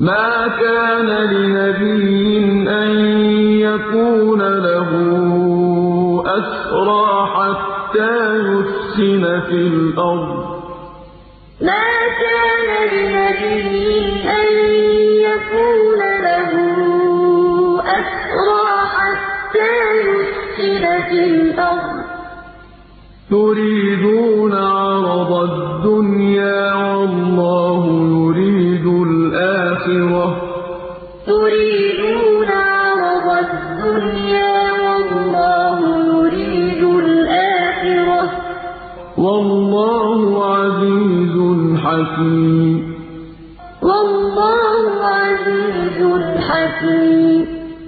مَا كَانَ لِنَبِيٍّ أَن يَكُونَ لَهُ أَسْرَىٰ حَتَّىٰ يُثْخِنَ فِي الْأَرْضِ ۚ. تُرِيدُونَ عَرَضَ الدُّنْيَا الْأَرْضِ ۚ تُرِيدُونَ عَرَضَ الدُّنْيَا وَاللَّهُ يُرِيدُ الْآخِرَةَ ۗ. وَاللَّهُ عَزِيزٌ حَكِيمٌ.